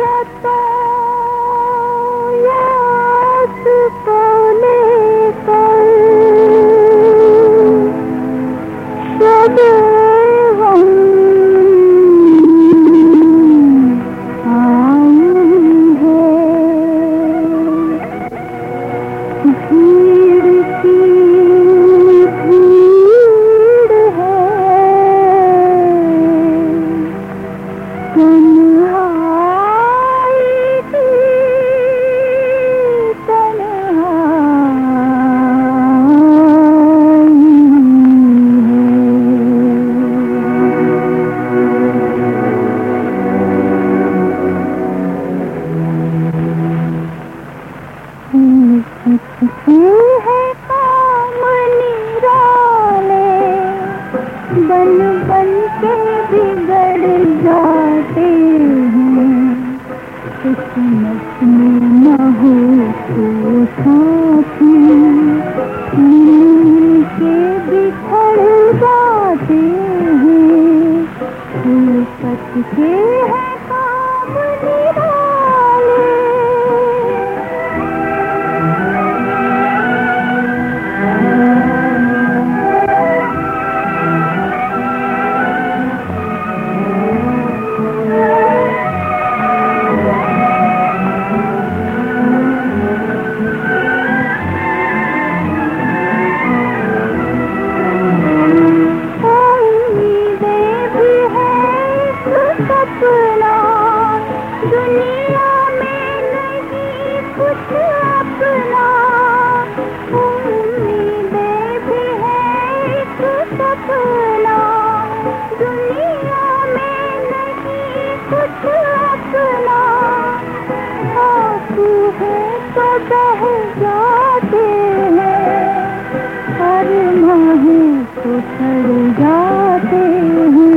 है फुर्सत के है काम निराले तो बह जाते हैं हर तो जाते हैं।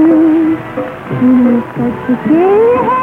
सच के है